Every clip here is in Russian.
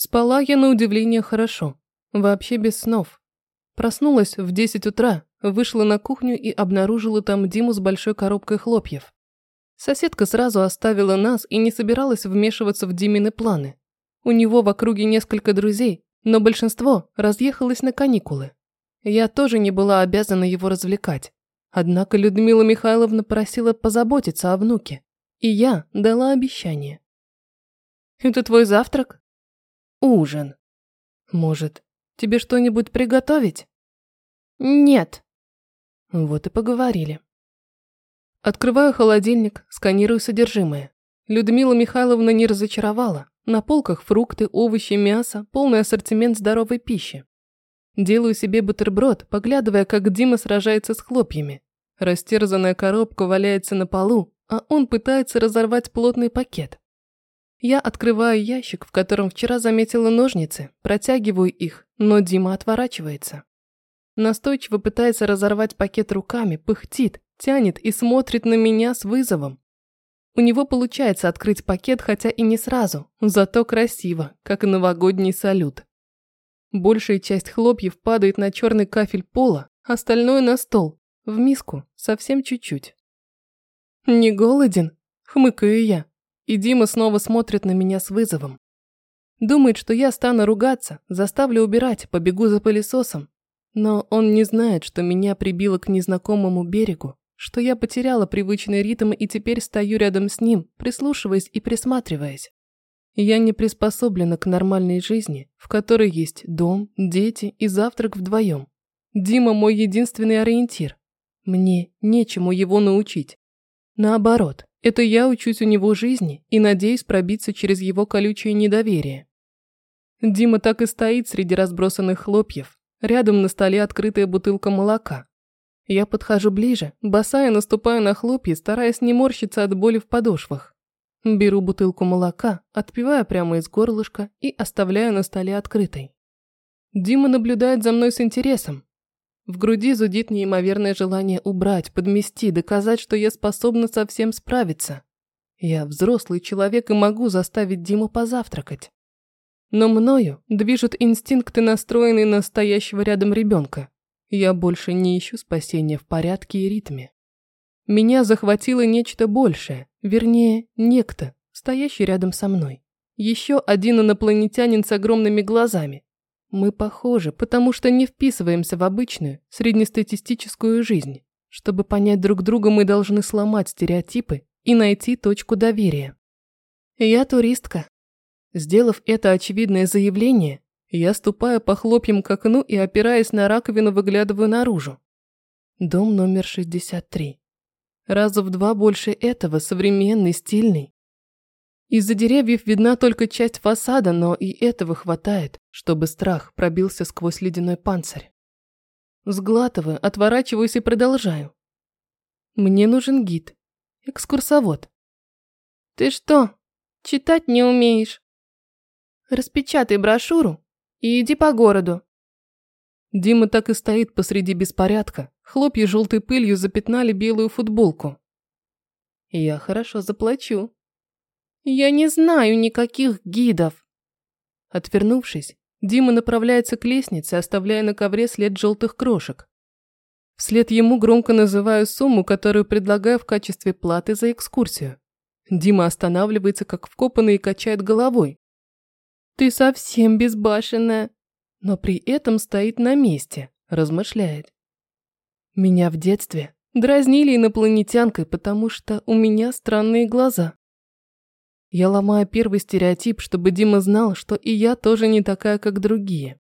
Спала я на удивление хорошо. Вообще без снов. Проснулась в 10 утра, вышла на кухню и обнаружила там Диму с большой коробкой хлопьев. Соседка сразу оставила нас и не собиралась вмешиваться в Димины планы. У него в округе несколько друзей, но большинство разъехалось на каникулы. Я тоже не была обязана его развлекать. Однако Людмила Михайловна просила позаботиться о внуке, и я дала обещание. «Это твой завтрак?» «Ужин. Может, тебе что-нибудь приготовить?» «Нет». Вот и поговорили. Открываю холодильник, сканирую содержимое. Людмила Михайловна не разочаровала. На полках фрукты, овощи, мясо, полный ассортимент здоровой пищи. Делаю себе бутерброд, поглядывая, как Дима сражается с хлопьями. Растерзанная коробка валяется на полу, а он пытается разорвать плотный пакет. Я открываю ящик, в котором вчера заметила ножницы, протягиваю их, но Дима отворачивается. Настойчиво пытается разорвать пакет руками, пыхтит, тянет и смотрит на меня с вызовом. У него получается открыть пакет, хотя и не сразу, зато красиво, как новогодний салют. Большая часть хлопьев падает на черный кафель пола, остальное на стол, в миску, совсем чуть-чуть. «Не голоден?» – хмыкаю я, и Дима снова смотрит на меня с вызовом. Думает, что я стану ругаться, заставлю убирать, побегу за пылесосом. Но он не знает, что меня прибило к незнакомому берегу, что я потеряла привычный ритм и теперь стою рядом с ним, прислушиваясь и присматриваясь. Я не приспособлена к нормальной жизни, в которой есть дом, дети и завтрак вдвоем. Дима мой единственный ориентир. Мне нечему его научить. Наоборот, это я учусь у него жизни и надеюсь пробиться через его колючее недоверие. Дима так и стоит среди разбросанных хлопьев. Рядом на столе открытая бутылка молока. Я подхожу ближе, босая наступаю на хлопья, стараясь не морщиться от боли в подошвах. Беру бутылку молока, отпиваю прямо из горлышка и оставляю на столе открытой. Дима наблюдает за мной с интересом. В груди зудит неимоверное желание убрать, подмести, доказать, что я способна со всем справиться. Я взрослый человек и могу заставить Диму позавтракать. Но мною движут инстинкты, настроенные на стоящего рядом ребенка. Я больше не ищу спасения в порядке и ритме. Меня захватило нечто большее, вернее, некто, стоящий рядом со мной. Еще один инопланетянин с огромными глазами. Мы похожи, потому что не вписываемся в обычную, среднестатистическую жизнь. Чтобы понять друг друга, мы должны сломать стереотипы и найти точку доверия. Я туристка. Сделав это очевидное заявление, я ступаю по хлопьям к окну и, опираясь на раковину, выглядываю наружу. Дом номер 63. Раза в два больше этого, современный, стильный. Из-за деревьев видна только часть фасада, но и этого хватает, чтобы страх пробился сквозь ледяной панцирь. Сглатываю, отворачиваюсь и продолжаю. Мне нужен гид, экскурсовод. Ты что, читать не умеешь? Распечатай брошюру и иди по городу. Дима так и стоит посреди беспорядка. Хлопья желтой пылью запятнали белую футболку. Я хорошо заплачу. Я не знаю никаких гидов. Отвернувшись, Дима направляется к лестнице, оставляя на ковре след желтых крошек. Вслед ему громко называю сумму, которую предлагаю в качестве платы за экскурсию. Дима останавливается как вкопанный и качает головой. Ты совсем безбашенная. Но при этом стоит на месте, размышляет. Меня в детстве дразнили инопланетянкой, потому что у меня странные глаза. Я ломаю первый стереотип, чтобы Дима знал, что и я тоже не такая, как другие.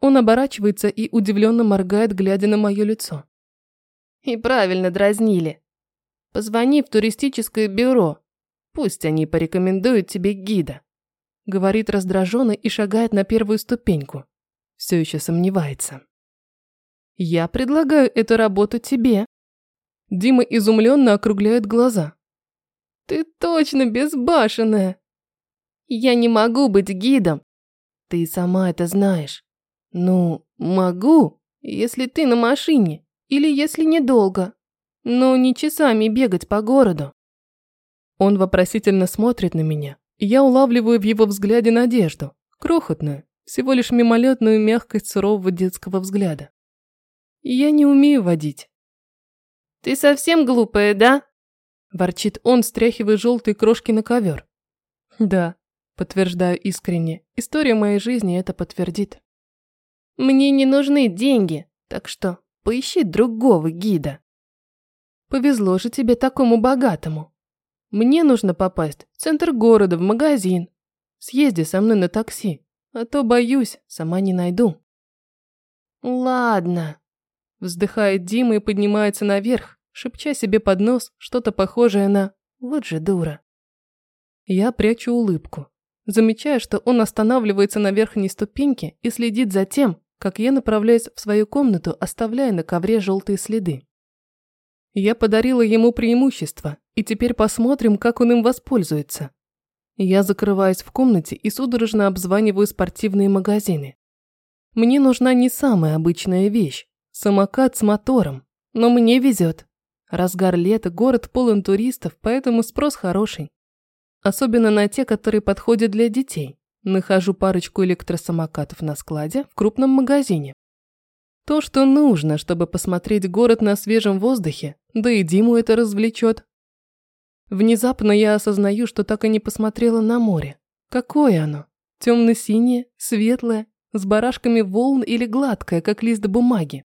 Он оборачивается и удивленно моргает, глядя на мое лицо. И правильно дразнили. Позвони в туристическое бюро. Пусть они порекомендуют тебе гида говорит раздраженно и шагает на первую ступеньку. Все еще сомневается. Я предлагаю эту работу тебе. Дима изумленно округляет глаза. Ты точно безбашенная. Я не могу быть гидом. Ты сама это знаешь. Ну, могу, если ты на машине или если недолго. Но не часами бегать по городу. Он вопросительно смотрит на меня, я улавливаю в его взгляде надежду. Крохотную, всего лишь мимолетную мягкость сурового детского взгляда. И я не умею водить. «Ты совсем глупая, да?» Ворчит он, стряхивая желтые крошки на ковер. Да, подтверждаю искренне. История моей жизни это подтвердит. Мне не нужны деньги, так что поищи другого гида. Повезло же тебе такому богатому. Мне нужно попасть в центр города, в магазин. Съезди со мной на такси, а то, боюсь, сама не найду. Ладно. Вздыхает Дима и поднимается наверх, шепча себе под нос что-то похожее на «вот же дура». Я прячу улыбку, замечая, что он останавливается на верхней ступеньке и следит за тем, как я направляюсь в свою комнату, оставляя на ковре желтые следы. Я подарила ему преимущество, и теперь посмотрим, как он им воспользуется. Я закрываюсь в комнате и судорожно обзваниваю спортивные магазины. Мне нужна не самая обычная вещь – самокат с мотором, но мне везет. Разгар лета, город полон туристов, поэтому спрос хороший. Особенно на те, которые подходят для детей. Нахожу парочку электросамокатов на складе в крупном магазине. То, что нужно, чтобы посмотреть город на свежем воздухе, да и Диму это развлечет. Внезапно я осознаю, что так и не посмотрела на море. Какое оно? Темно-синее, светлое, с барашками волн или гладкое, как лист бумаги.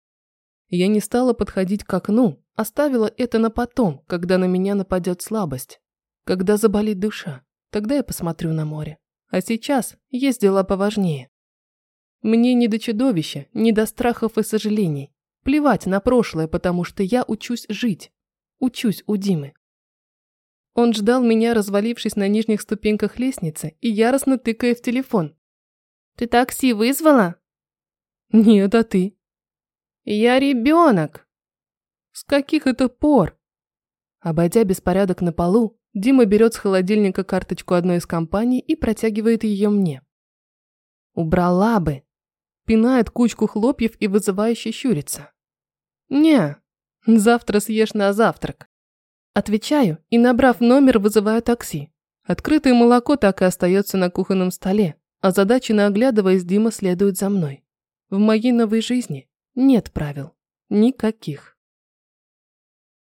Я не стала подходить к окну, оставила это на потом, когда на меня нападет слабость. Когда заболит душа, тогда я посмотрю на море. А сейчас есть дела поважнее. Мне не до чудовища, не до страхов и сожалений. Плевать на прошлое, потому что я учусь жить. Учусь у Димы. Он ждал меня, развалившись на нижних ступеньках лестницы и яростно тыкая в телефон. «Ты такси вызвала?» «Нет, а ты?» «Я ребенок!» «С каких это пор?» Обойдя беспорядок на полу, Дима берет с холодильника карточку одной из компаний и протягивает ее мне. «Убрала бы!» Пинает кучку хлопьев и вызывающе щурится. «Не, завтра съешь на завтрак». Отвечаю и, набрав номер, вызываю такси. Открытое молоко так и остается на кухонном столе, а задачи оглядываясь, Дима следует за мной. В моей новой жизни нет правил. Никаких.